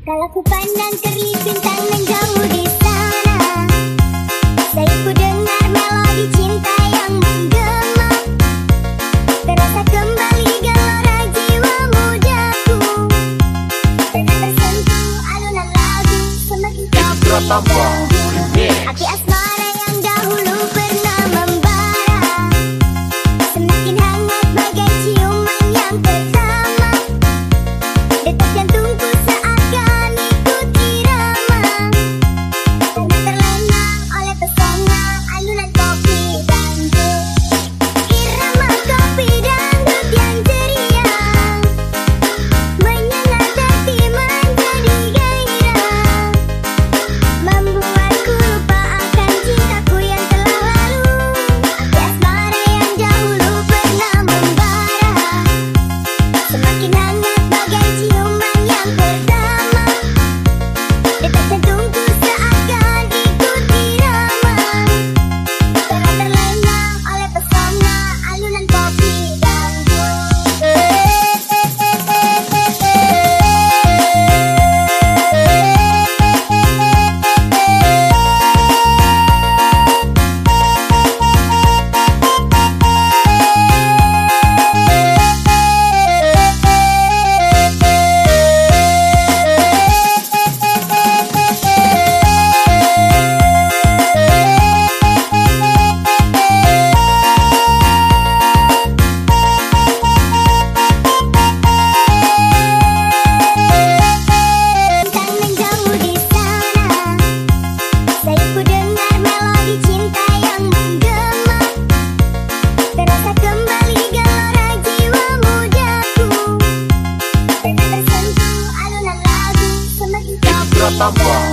Kalau ku pandang ke bintang jauh di sana. Saya ku dengar melodi cinta yang menggema. Terasa kembali gelora jiwa mudaku. Tersentuh alunan lagu Semakin Jatamó.